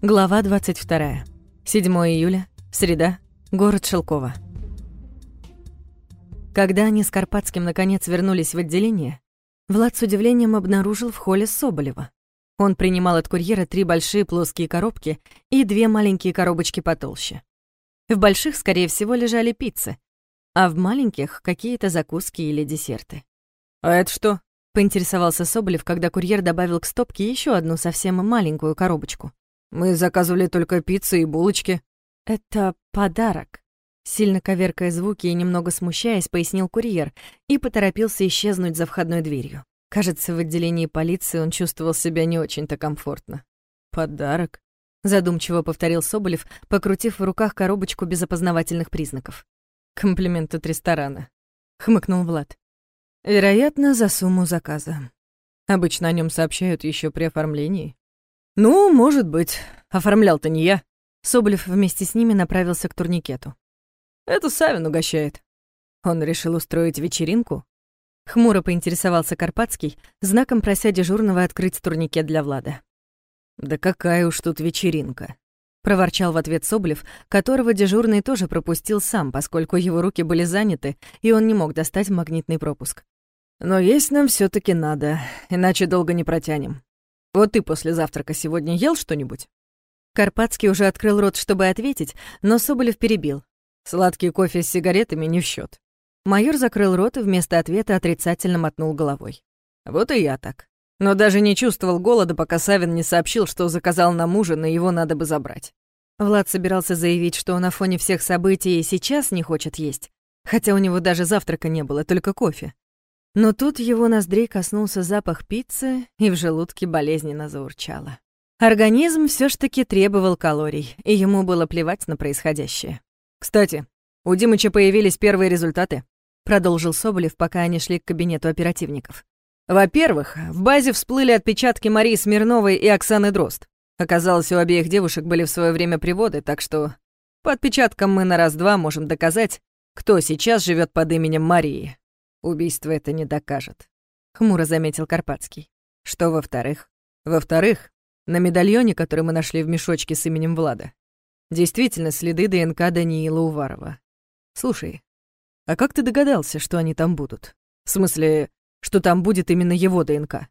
Глава 22. 7 июля. Среда. Город Шелково. Когда они с Карпатским наконец вернулись в отделение, Влад с удивлением обнаружил в холле Соболева. Он принимал от курьера три большие плоские коробки и две маленькие коробочки потолще. В больших, скорее всего, лежали пиццы, а в маленьких — какие-то закуски или десерты. «А это что?» — поинтересовался Соболев, когда курьер добавил к стопке еще одну совсем маленькую коробочку. Мы заказывали только пиццы и булочки. Это подарок. Сильно коверкая звуки и немного смущаясь, пояснил курьер и поторопился исчезнуть за входной дверью. Кажется, в отделении полиции он чувствовал себя не очень-то комфортно. «Подарок?» — задумчиво повторил Соболев, покрутив в руках коробочку без опознавательных признаков. «Комплимент от ресторана», — хмыкнул Влад. «Вероятно, за сумму заказа. Обычно о нем сообщают еще при оформлении». «Ну, может быть. Оформлял-то не я». Соболев вместе с ними направился к турникету. «Это Савин угощает». Он решил устроить вечеринку? Хмуро поинтересовался Карпатский, знаком прося дежурного открыть турникет для Влада. «Да какая уж тут вечеринка!» — проворчал в ответ Соболев, которого дежурный тоже пропустил сам, поскольку его руки были заняты, и он не мог достать магнитный пропуск. «Но есть нам все таки надо, иначе долго не протянем. Вот ты после завтрака сегодня ел что-нибудь?» Карпатский уже открыл рот, чтобы ответить, но Соболев перебил. «Сладкий кофе с сигаретами не в счет. Майор закрыл рот и вместо ответа отрицательно мотнул головой. «Вот и я так. Но даже не чувствовал голода, пока Савин не сообщил, что заказал нам ужин, и его надо бы забрать». Влад собирался заявить, что на фоне всех событий и сейчас не хочет есть, хотя у него даже завтрака не было, только кофе. Но тут его ноздрей коснулся запах пиццы, и в желудке болезненно заурчало. Организм все ж таки требовал калорий, и ему было плевать на происходящее. «Кстати, у Димыча появились первые результаты», — продолжил Соболев, пока они шли к кабинету оперативников. «Во-первых, в базе всплыли отпечатки Марии Смирновой и Оксаны Дрозд. Оказалось, у обеих девушек были в свое время приводы, так что по отпечаткам мы на раз-два можем доказать, кто сейчас живет под именем Марии. Убийство это не докажет», — хмуро заметил Карпатский. «Что во-вторых? Во-вторых, на медальоне, который мы нашли в мешочке с именем Влада, действительно следы ДНК Даниила Уварова. Слушай, а как ты догадался, что они там будут? В смысле, что там будет именно его ДНК?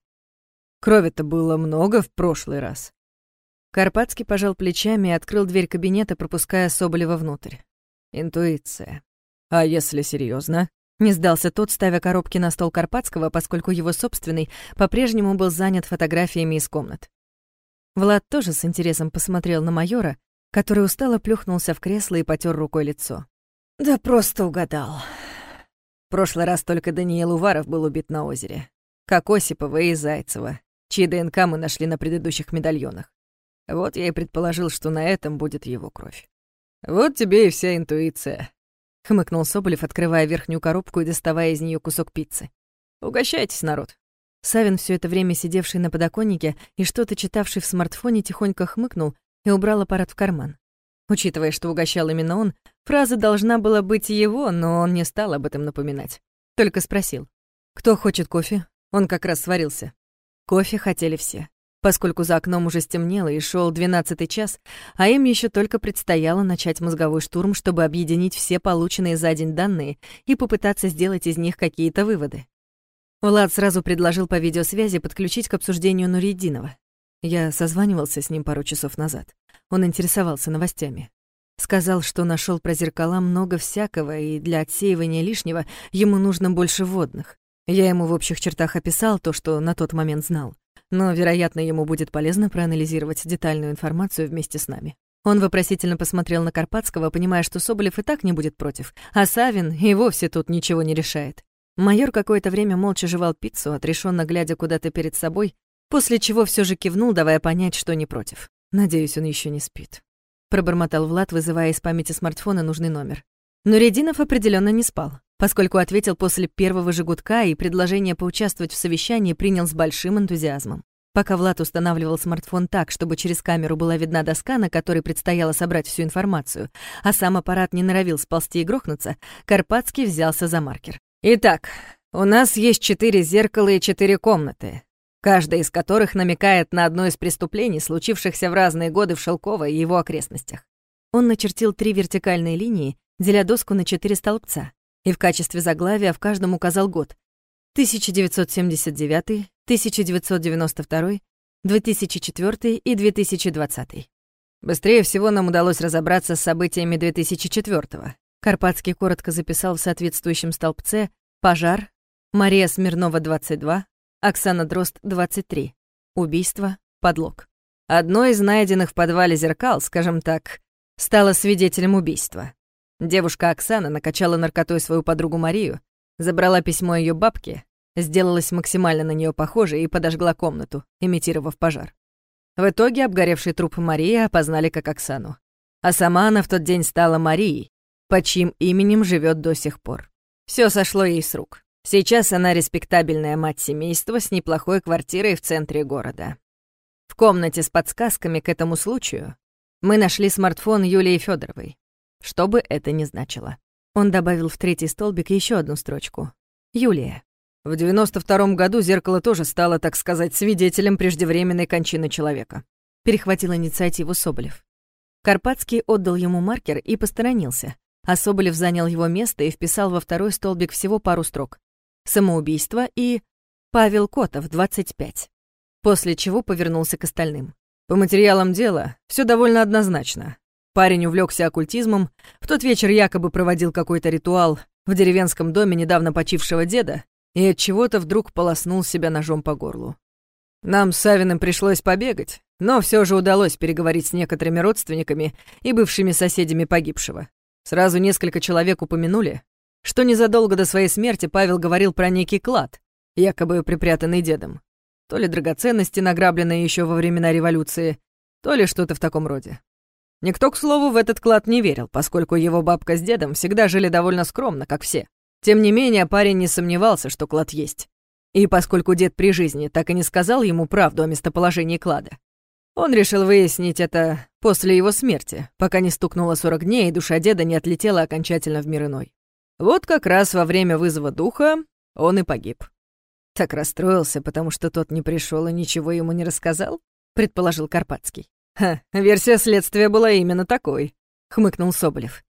Крови-то было много в прошлый раз». Карпатский пожал плечами и открыл дверь кабинета, пропуская Соболева внутрь. Интуиция. А если серьезно? Не сдался тот, ставя коробки на стол Карпатского, поскольку его собственный по-прежнему был занят фотографиями из комнат. Влад тоже с интересом посмотрел на майора, который устало плюхнулся в кресло и потер рукой лицо. «Да просто угадал. В прошлый раз только Даниил Уваров был убит на озере, как Осипова и Зайцева, чьи ДНК мы нашли на предыдущих медальонах. Вот я и предположил, что на этом будет его кровь. Вот тебе и вся интуиция хмыкнул Соболев, открывая верхнюю коробку и доставая из нее кусок пиццы. «Угощайтесь, народ». Савин, все это время сидевший на подоконнике и что-то читавший в смартфоне, тихонько хмыкнул и убрал аппарат в карман. Учитывая, что угощал именно он, фраза должна была быть его, но он не стал об этом напоминать. Только спросил. «Кто хочет кофе?» Он как раз сварился. Кофе хотели все поскольку за окном уже стемнело и шел двенадцатый час, а им еще только предстояло начать мозговой штурм, чтобы объединить все полученные за день данные и попытаться сделать из них какие-то выводы. Влад сразу предложил по видеосвязи подключить к обсуждению Нуридинова. Я созванивался с ним пару часов назад. Он интересовался новостями. Сказал, что нашел про зеркала много всякого, и для отсеивания лишнего ему нужно больше водных. Я ему в общих чертах описал то, что на тот момент знал но, вероятно, ему будет полезно проанализировать детальную информацию вместе с нами. Он вопросительно посмотрел на Карпатского, понимая, что Соболев и так не будет против, а Савин и вовсе тут ничего не решает. Майор какое-то время молча жевал пиццу, отрешенно глядя куда-то перед собой, после чего все же кивнул, давая понять, что не против. «Надеюсь, он еще не спит», — пробормотал Влад, вызывая из памяти смартфона нужный номер. Но Рединов определенно не спал, поскольку ответил после первого же и предложение поучаствовать в совещании принял с большим энтузиазмом. Пока Влад устанавливал смартфон так, чтобы через камеру была видна доска, на которой предстояло собрать всю информацию, а сам аппарат не норовил сползти и грохнуться, Карпатский взялся за маркер. «Итак, у нас есть четыре зеркала и четыре комнаты. каждая из которых намекает на одно из преступлений, случившихся в разные годы в Шелково и его окрестностях. Он начертил три вертикальные линии, деля доску на четыре столбца, и в качестве заглавия в каждом указал год. 1979, 1992, 2004 и 2020. Быстрее всего нам удалось разобраться с событиями 2004-го. Карпатский коротко записал в соответствующем столбце «Пожар», «Мария Смирнова, 22», «Оксана Дрозд, 23», «Убийство», «Подлог». Одно из найденных в подвале зеркал, скажем так, стало свидетелем убийства. Девушка Оксана накачала наркотой свою подругу Марию, забрала письмо ее бабки, сделалась максимально на нее похожей и подожгла комнату, имитировав пожар. В итоге обгоревший труп Марии опознали как Оксану. А сама она в тот день стала Марией, под чьим именем живет до сих пор. Все сошло ей с рук. Сейчас она респектабельная мать семейства с неплохой квартирой в центре города. В комнате с подсказками к этому случаю мы нашли смартфон Юлии Федоровой, что бы это ни значило. Он добавил в третий столбик еще одну строчку. Юлия. В 92-м году зеркало тоже стало, так сказать, свидетелем преждевременной кончины человека. Перехватил инициативу Соболев. Карпатский отдал ему маркер и посторонился, а Соболев занял его место и вписал во второй столбик всего пару строк. Самоубийство и Павел Котов, 25. После чего повернулся к остальным. По материалам дела все довольно однозначно. Парень увлекся оккультизмом, в тот вечер якобы проводил какой-то ритуал в деревенском доме недавно почившего деда и от чего-то вдруг полоснул себя ножом по горлу. Нам с Савиным пришлось побегать, но все же удалось переговорить с некоторыми родственниками и бывшими соседями погибшего. Сразу несколько человек упомянули, что незадолго до своей смерти Павел говорил про некий клад, якобы припрятанный дедом. То ли драгоценности, награбленные еще во времена революции, то ли что-то в таком роде. Никто, к слову, в этот клад не верил, поскольку его бабка с дедом всегда жили довольно скромно, как все. Тем не менее, парень не сомневался, что клад есть. И поскольку дед при жизни так и не сказал ему правду о местоположении клада, он решил выяснить это после его смерти, пока не стукнуло 40 дней, и душа деда не отлетела окончательно в мир иной. Вот как раз во время вызова духа он и погиб. Так расстроился, потому что тот не пришел и ничего ему не рассказал, предположил Карпатский. Ха, версия следствия была именно такой, хмыкнул Соболев.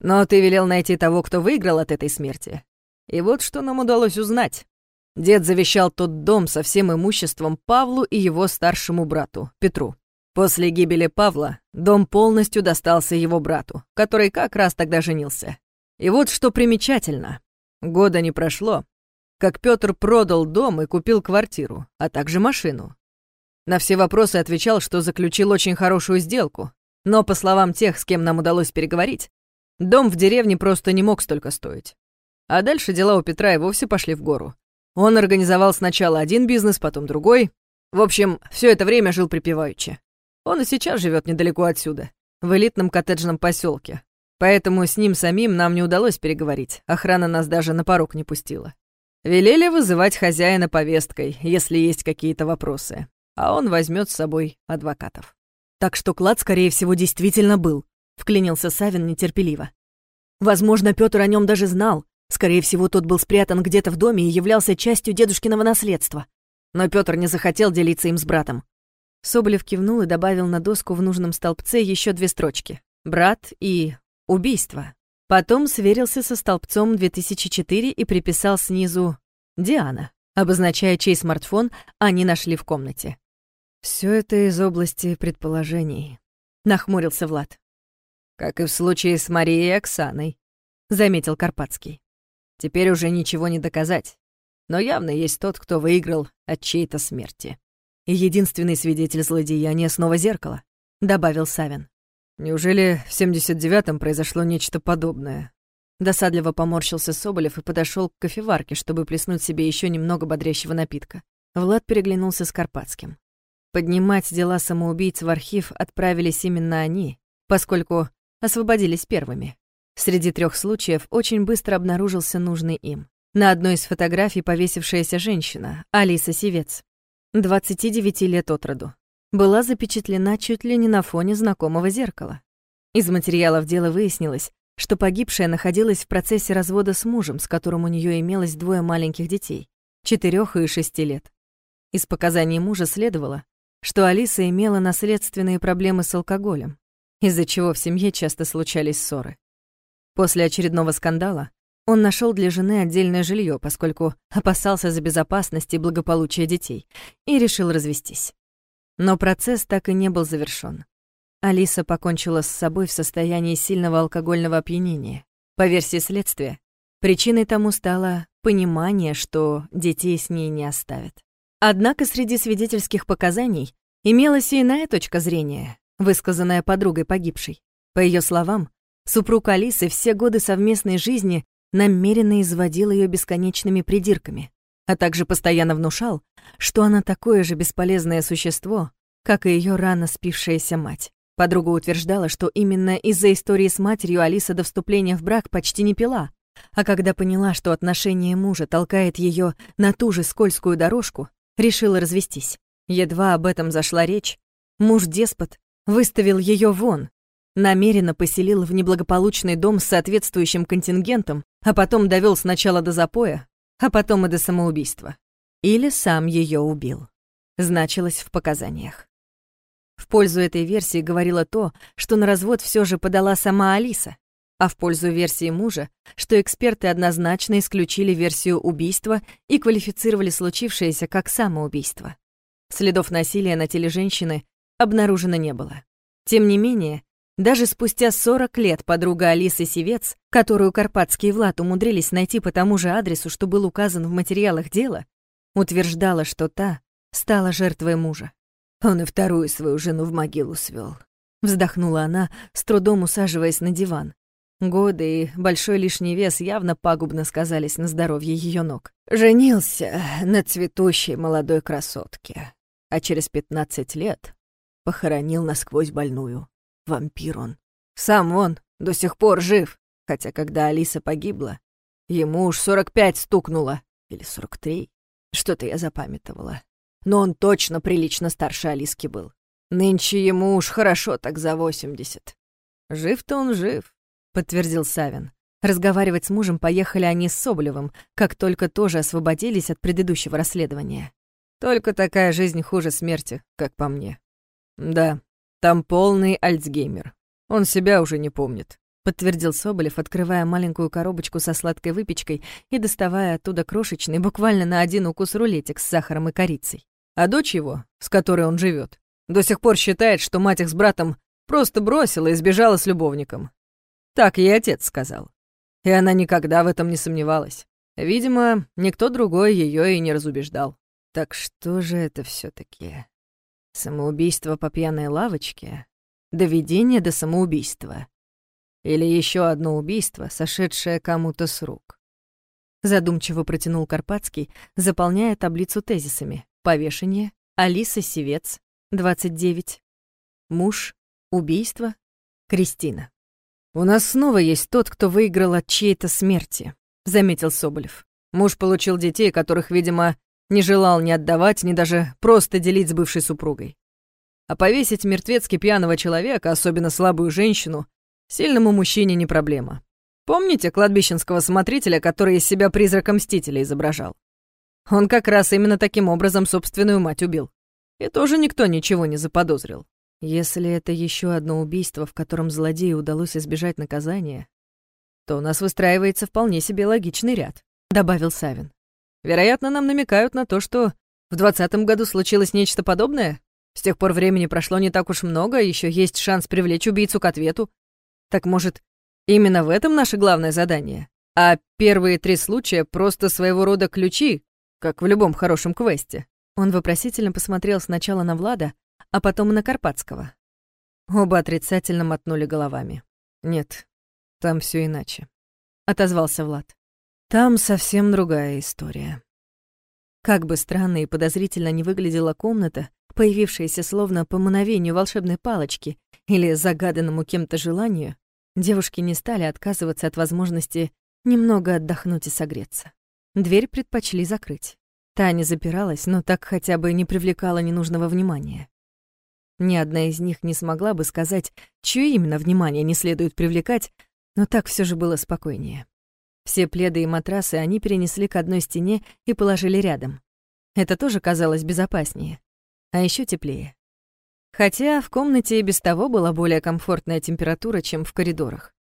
Но ты велел найти того, кто выиграл от этой смерти. И вот что нам удалось узнать. Дед завещал тот дом со всем имуществом Павлу и его старшему брату, Петру. После гибели Павла дом полностью достался его брату, который как раз тогда женился. И вот что примечательно. Года не прошло, как Петр продал дом и купил квартиру, а также машину. На все вопросы отвечал, что заключил очень хорошую сделку, но, по словам тех, с кем нам удалось переговорить, Дом в деревне просто не мог столько стоить. А дальше дела у Петра и вовсе пошли в гору. Он организовал сначала один бизнес, потом другой. В общем, все это время жил припеваючи. Он и сейчас живет недалеко отсюда, в элитном коттеджном поселке. Поэтому с ним самим нам не удалось переговорить. Охрана нас даже на порог не пустила. Велели вызывать хозяина повесткой, если есть какие-то вопросы. А он возьмет с собой адвокатов. Так что клад, скорее всего, действительно был, вклинился Савин нетерпеливо. Возможно, Пётр о нем даже знал. Скорее всего, тот был спрятан где-то в доме и являлся частью дедушкиного наследства. Но Пётр не захотел делиться им с братом. Соболев кивнул и добавил на доску в нужном столбце еще две строчки. «Брат» и «убийство». Потом сверился со столбцом 2004 и приписал снизу «Диана», обозначая, чей смартфон они нашли в комнате. Все это из области предположений», — нахмурился Влад. Как и в случае с Марией и Оксаной, заметил Карпатский. Теперь уже ничего не доказать. Но явно есть тот, кто выиграл от чьей-то смерти. И единственный свидетель злодеяния снова зеркало, добавил Савин. Неужели в 79-м произошло нечто подобное? Досадливо поморщился Соболев и подошел к кофеварке, чтобы плеснуть себе еще немного бодрящего напитка. Влад переглянулся с Карпатским. Поднимать дела самоубийц в архив отправились именно они, поскольку освободились первыми. Среди трех случаев очень быстро обнаружился нужный им. На одной из фотографий повесившаяся женщина, Алиса Севец, 29 лет от роду, была запечатлена чуть ли не на фоне знакомого зеркала. Из материалов дела выяснилось, что погибшая находилась в процессе развода с мужем, с которым у нее имелось двое маленьких детей, четырех и шести лет. Из показаний мужа следовало, что Алиса имела наследственные проблемы с алкоголем, из-за чего в семье часто случались ссоры. После очередного скандала он нашел для жены отдельное жилье, поскольку опасался за безопасность и благополучие детей, и решил развестись. Но процесс так и не был завершён. Алиса покончила с собой в состоянии сильного алкогольного опьянения. По версии следствия, причиной тому стало понимание, что детей с ней не оставят. Однако среди свидетельских показаний имелась и иная точка зрения, высказанная подругой погибшей. По ее словам, супруг Алисы все годы совместной жизни намеренно изводил ее бесконечными придирками, а также постоянно внушал, что она такое же бесполезное существо, как и ее рано спившаяся мать. Подруга утверждала, что именно из-за истории с матерью Алиса до вступления в брак почти не пила, а когда поняла, что отношение мужа толкает ее на ту же скользкую дорожку, решила развестись. Едва об этом зашла речь, муж-деспот выставил ее вон, намеренно поселил в неблагополучный дом с соответствующим контингентом, а потом довел сначала до запоя, а потом и до самоубийства. Или сам ее убил. Значилось в показаниях. В пользу этой версии говорило то, что на развод все же подала сама Алиса, а в пользу версии мужа, что эксперты однозначно исключили версию убийства и квалифицировали случившееся как самоубийство. Следов насилия на теле женщины обнаружено не было. Тем не менее, даже спустя 40 лет подруга Алисы Севец, которую Карпатский и Влад умудрились найти по тому же адресу, что был указан в материалах дела, утверждала, что та стала жертвой мужа. Он и вторую свою жену в могилу свел. Вздохнула она, с трудом усаживаясь на диван. Годы и большой лишний вес явно пагубно сказались на здоровье ее ног. Женился на цветущей молодой красотке, а через пятнадцать лет похоронил насквозь больную. Вампир он. Сам он до сих пор жив, хотя когда Алиса погибла, ему уж сорок пять стукнуло, или сорок три. Что-то я запамятовала но он точно прилично старше Алиски был. Нынче ему уж хорошо так за восемьдесят. Жив-то он жив, подтвердил Савин. Разговаривать с мужем поехали они с Соболевым, как только тоже освободились от предыдущего расследования. Только такая жизнь хуже смерти, как по мне. Да, там полный альцгеймер. Он себя уже не помнит, подтвердил Соболев, открывая маленькую коробочку со сладкой выпечкой и доставая оттуда крошечный, буквально на один укус рулетик с сахаром и корицей. А дочь его, с которой он живет, до сих пор считает, что мать их с братом просто бросила и сбежала с любовником. Так ей отец сказал. И она никогда в этом не сомневалась. Видимо, никто другой ее и не разубеждал. Так что же это все таки Самоубийство по пьяной лавочке? Доведение до самоубийства? Или еще одно убийство, сошедшее кому-то с рук? Задумчиво протянул Карпатский, заполняя таблицу тезисами. Повешение. Алиса Севец, 29. Муж. Убийство. Кристина. «У нас снова есть тот, кто выиграл от чьей-то смерти», — заметил Соболев. Муж получил детей, которых, видимо, не желал ни отдавать, ни даже просто делить с бывшей супругой. А повесить мертвецки пьяного человека, особенно слабую женщину, сильному мужчине не проблема. Помните кладбищенского смотрителя, который из себя призрака Мстителя изображал? Он как раз именно таким образом собственную мать убил. И тоже никто ничего не заподозрил. Если это еще одно убийство, в котором злодею удалось избежать наказания, то у нас выстраивается вполне себе логичный ряд, добавил Савин. Вероятно, нам намекают на то, что в двадцатом году случилось нечто подобное. С тех пор времени прошло не так уж много, еще есть шанс привлечь убийцу к ответу. Так может, именно в этом наше главное задание? А первые три случая просто своего рода ключи как в любом хорошем квесте. Он вопросительно посмотрел сначала на Влада, а потом на Карпатского. Оба отрицательно мотнули головами. «Нет, там все иначе», — отозвался Влад. «Там совсем другая история». Как бы странно и подозрительно не выглядела комната, появившаяся словно по мановению волшебной палочки или загаданному кем-то желанию, девушки не стали отказываться от возможности немного отдохнуть и согреться. Дверь предпочли закрыть. Та не запиралась, но так хотя бы не привлекала ненужного внимания. Ни одна из них не смогла бы сказать, чье именно внимание не следует привлекать, но так все же было спокойнее. Все пледы и матрасы они перенесли к одной стене и положили рядом. Это тоже казалось безопаснее, а еще теплее. Хотя в комнате и без того была более комфортная температура, чем в коридорах.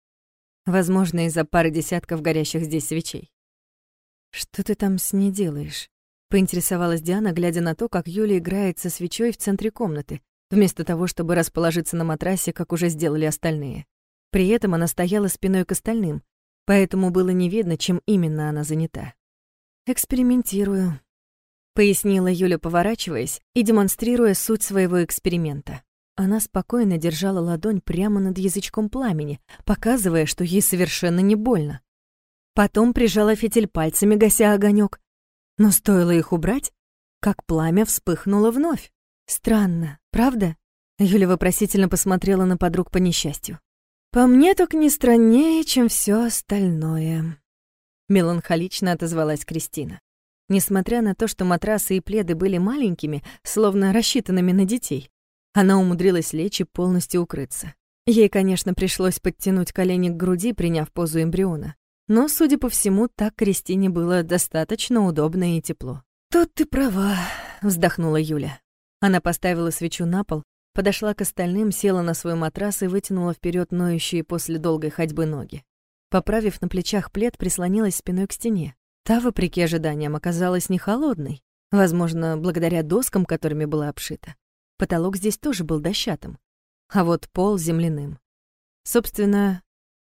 Возможно, из-за пары десятков горящих здесь свечей. «Что ты там с ней делаешь?» — поинтересовалась Диана, глядя на то, как Юля играет со свечой в центре комнаты, вместо того, чтобы расположиться на матрасе, как уже сделали остальные. При этом она стояла спиной к остальным, поэтому было не видно, чем именно она занята. «Экспериментирую», — пояснила Юля, поворачиваясь и демонстрируя суть своего эксперимента. Она спокойно держала ладонь прямо над язычком пламени, показывая, что ей совершенно не больно. Потом прижала фитиль пальцами, гася огонек. Но стоило их убрать, как пламя вспыхнуло вновь. Странно, правда? Юля вопросительно посмотрела на подруг по несчастью. «По мне так не страннее, чем все остальное», — меланхолично отозвалась Кристина. Несмотря на то, что матрасы и пледы были маленькими, словно рассчитанными на детей, она умудрилась лечь и полностью укрыться. Ей, конечно, пришлось подтянуть колени к груди, приняв позу эмбриона. Но, судя по всему, так Кристине было достаточно удобно и тепло. «Тут ты права», — вздохнула Юля. Она поставила свечу на пол, подошла к остальным, села на свой матрас и вытянула вперед ноющие после долгой ходьбы ноги. Поправив на плечах плед, прислонилась спиной к стене. Та, вопреки ожиданиям, оказалась не холодной, возможно, благодаря доскам, которыми была обшита. Потолок здесь тоже был дощатым, а вот пол — земляным. Собственно,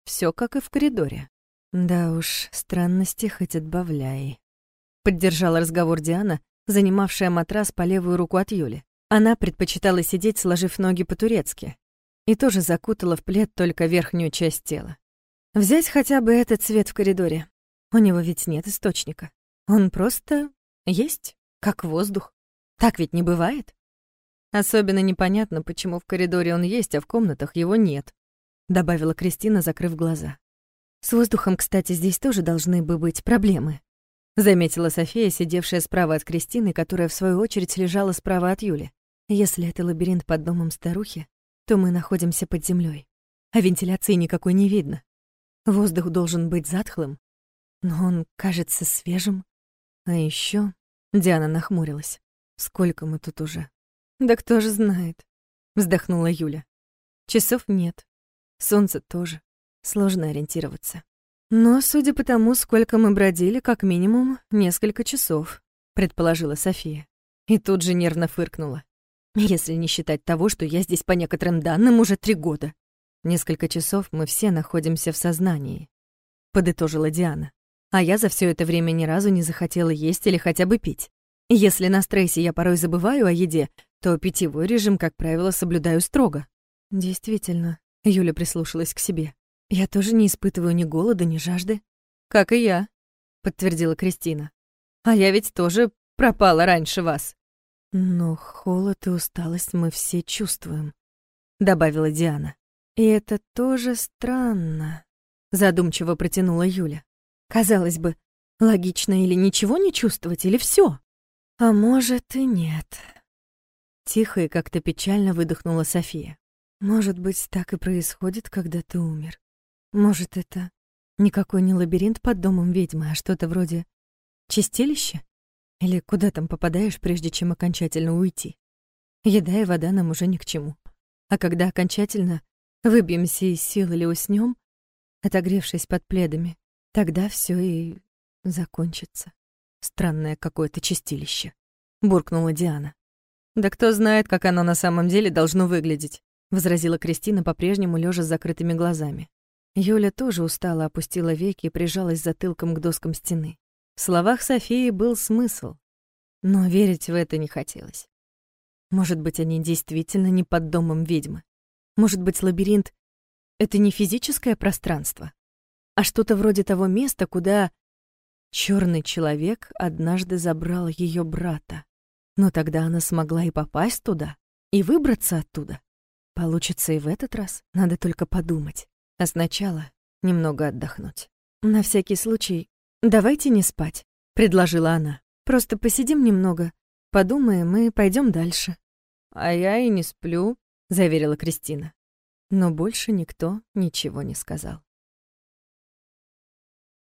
все как и в коридоре. Да уж, странности хоть отбавляй. Поддержала разговор Диана, занимавшая матрас по левую руку от Юли. Она предпочитала сидеть, сложив ноги по-турецки, и тоже закутала в плед только верхнюю часть тела. Взять хотя бы этот цвет в коридоре. У него ведь нет источника. Он просто есть, как воздух. Так ведь не бывает. Особенно непонятно, почему в коридоре он есть, а в комнатах его нет, добавила Кристина, закрыв глаза. С воздухом, кстати, здесь тоже должны бы быть проблемы. Заметила София, сидевшая справа от Кристины, которая, в свою очередь, лежала справа от Юли. Если это лабиринт под домом старухи, то мы находимся под землей, а вентиляции никакой не видно. Воздух должен быть затхлым, но он кажется свежим. А еще Диана нахмурилась. Сколько мы тут уже? Да кто же знает, вздохнула Юля. Часов нет. Солнце тоже. Сложно ориентироваться. Но, судя по тому, сколько мы бродили, как минимум несколько часов, предположила София. И тут же нервно фыркнула. Если не считать того, что я здесь по некоторым данным уже три года. Несколько часов мы все находимся в сознании, подытожила Диана. А я за все это время ни разу не захотела есть или хотя бы пить. Если на стрессе я порой забываю о еде, то питьевой режим, как правило, соблюдаю строго. Действительно, Юля прислушалась к себе. Я тоже не испытываю ни голода, ни жажды. Как и я, подтвердила Кристина. А я ведь тоже пропала раньше вас. Но холод и усталость мы все чувствуем, добавила Диана. И это тоже странно, задумчиво протянула Юля. Казалось бы, логично или ничего не чувствовать, или все. А может и нет. Тихо и как-то печально выдохнула София. Может быть, так и происходит, когда ты умер. Может, это никакой не лабиринт под домом ведьмы, а что-то вроде чистилища? Или куда там попадаешь, прежде чем окончательно уйти? Еда и вода нам уже ни к чему. А когда окончательно выбьемся из сил или уснем, отогревшись под пледами, тогда все и закончится. Странное какое-то чистилище, буркнула Диана. Да кто знает, как оно на самом деле должно выглядеть, возразила Кристина, по-прежнему лежа с закрытыми глазами. Юля тоже устала, опустила веки и прижалась затылком к доскам стены. В словах Софии был смысл, но верить в это не хотелось. Может быть, они действительно не под домом ведьмы. Может быть, лабиринт — это не физическое пространство, а что-то вроде того места, куда черный человек однажды забрал ее брата. Но тогда она смогла и попасть туда, и выбраться оттуда. Получится и в этот раз, надо только подумать. А сначала немного отдохнуть. «На всякий случай, давайте не спать», — предложила она. «Просто посидим немного, подумаем и пойдем дальше». «А я и не сплю», — заверила Кристина. Но больше никто ничего не сказал.